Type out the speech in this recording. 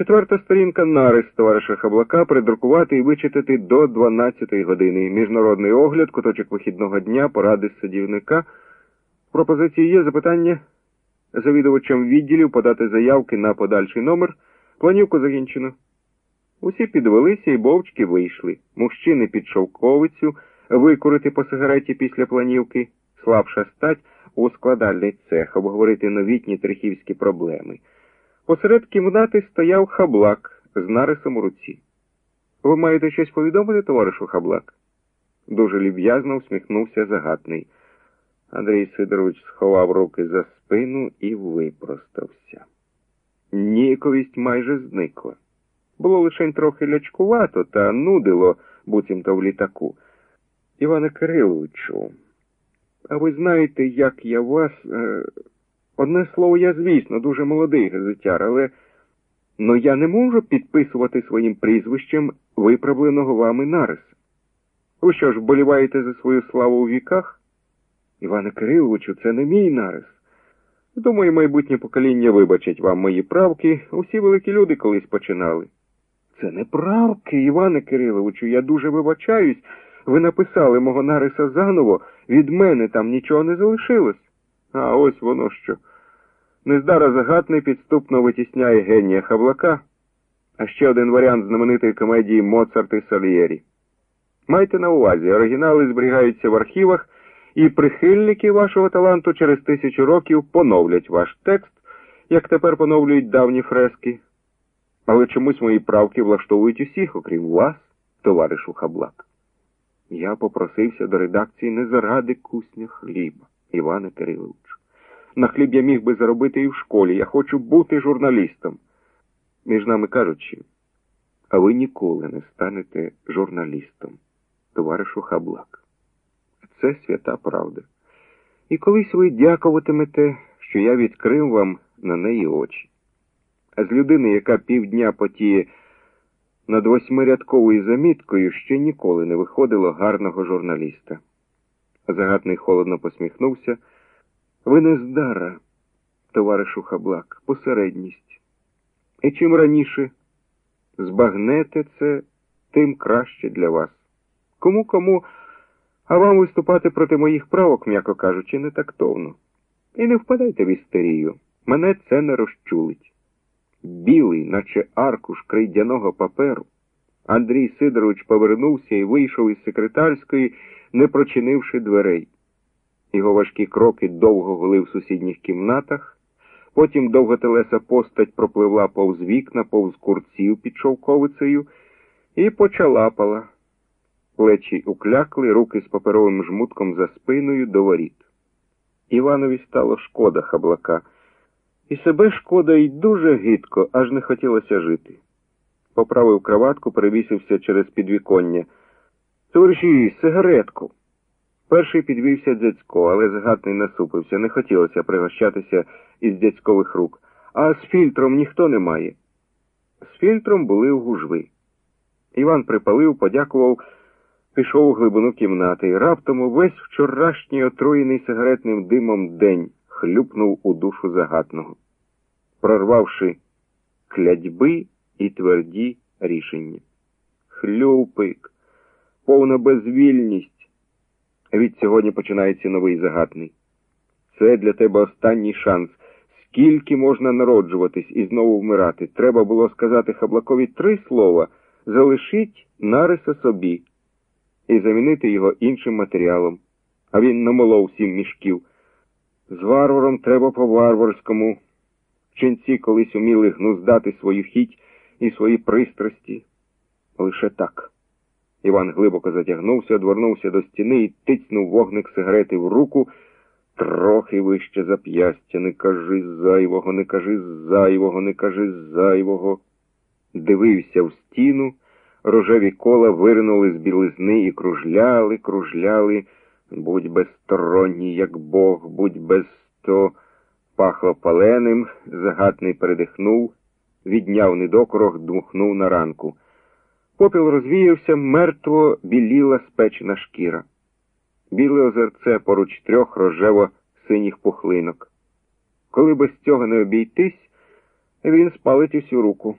Четверта сторінка нарис товариша Хаблака придрукувати і вичитати до 12 години. Міжнародний огляд, куточок вихідного дня, поради садівника. Пропозиції є запитання завідувачам відділів подати заявки на подальший номер. Планівку закінчено. Усі підвелися і бовчки вийшли. Мужчини під шовковицю, викурити по сигареті після планівки, слабша стать у складальний цех, обговорити новітні трихівські проблеми. Посеред кімнати стояв хаблак з нарисом у руці. Ви маєте щось повідомити, товаришу хаблак? Дуже люб'язно усміхнувся загатний. Андрій Сидорович сховав руки за спину і випростався. Ніяковість майже зникла. Було лише трохи лячкувато та нудило, буцімто в літаку. Іване Кириловичу, а ви знаєте, як я вас. Е... Одне слово, я, звісно, дуже молодий газетяр, але но я не можу підписувати своїм прізвищем виправленого вами нариса. Ви що ж, вболіваєте за свою славу у віках? Іване Кириловичу, це не мій нарис. Думаю, майбутнє покоління вибачить вам мої правки. Усі великі люди колись починали. Це не правки, Іване Кириловичу, я дуже вибачаюсь. Ви написали мого нариса заново, від мене там нічого не залишилось. А ось воно що. Нездара загатний підступно витісняє генія Хавлака, а ще один варіант знаменитої комедії Моцарт і Сальєрі. Майте на увазі, оригінали зберігаються в архівах, і прихильники вашого таланту через тисячу років поновлять ваш текст, як тепер поновлюють давні фрески. Але чомусь мої правки влаштовують усіх, окрім вас, товаришу Хаблак. Я попросився до редакції не заради кусня хліба, Іване Кириловичу. На хліб я міг би заробити і в школі. Я хочу бути журналістом. Між нами кажучи, а ви ніколи не станете журналістом, товаришу Хаблак. Це свята правда. І колись ви дякуватимете, що я відкрив вам на неї очі. А з людини, яка півдня потіє над восьмирядковою заміткою, ще ніколи не виходило гарного журналіста. Загатний холодно посміхнувся. Ви не здара, товаришу Хаблак, посередність. І чим раніше збагнете це, тим краще для вас. Кому кому, а вам виступати проти моїх правок, м'яко кажучи, не тактовно. І не впадайте в істерію. Мене це не розчулить. Білий, наче аркуш крейдяного паперу, Андрій Сидорович повернувся і вийшов із секретарської, не прочинивши дверей. Його важкі кроки довго гули в сусідніх кімнатах, потім довготелеса постать пропливла повз вікна, повз курців під шовковицею і почалапала. Плечі уклякли, руки з паперовим жмутком за спиною до воріт. Іванові стало шкода хаблака. І себе шкода й дуже гидко, аж не хотілося жити. Поправив краватку, перевісився через підвіконня. Товариші, сигаретку. Перший підвівся дядько, але згадний насупився. Не хотілося пригощатися із дядькових рук. А з фільтром ніхто не має. З фільтром були у гужви. Іван припалив, подякував, пішов у глибину кімнати раптом увесь вчорашній отруєний сигаретним димом день хлюпнув у душу загатного, прорвавши клядьби і тверді рішення. Хлюпик, повна безвільність. Від сьогодні починається новий загатний. Це для тебе останній шанс. Скільки можна народжуватись і знову вмирати? Треба було сказати Хаблакові три слова залишіть нариса собі і замінити його іншим матеріалом. А він намолов сім мішків. З варваром треба по-варварському. Ченці колись уміли гнуздати свою хіть і свої пристрасті. Лише так. Іван глибоко затягнувся, одвернувся до стіни і тицнув вогник сигарети в руку трохи вище зап'ястя. Не кажи зайвого, не кажи зайвого, не кажи зайвого. Дивився в стіну, рожеві кола виринули з білизни і кружляли, кружляли. Будь безсторонній, як Бог, будь без то пахло паленим, загатний передихнув, відняв недокорох, дмухнув на ранку. Попіл розвіявся, мертво біліла спечена шкіра. Біле озерце поруч трьох рожево-синіх пухлинок. Коли без цього не обійтись, він спалить усю руку.